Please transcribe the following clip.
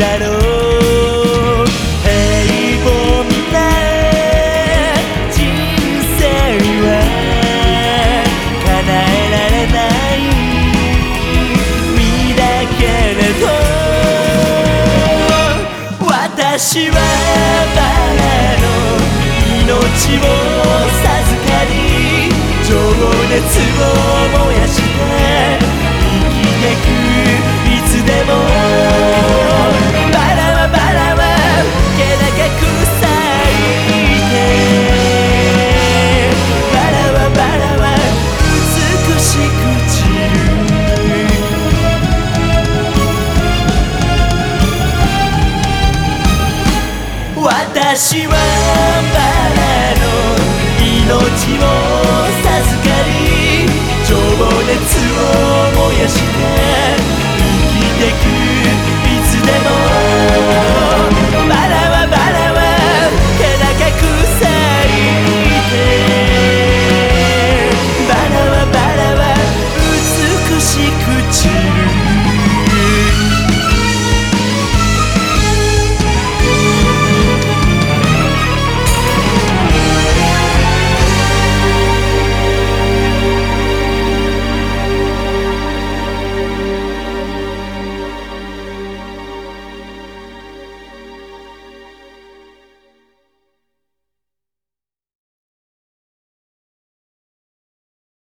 だろう。平凡な人生は叶えられない。身だけれど私はバラの命を私はバラの命を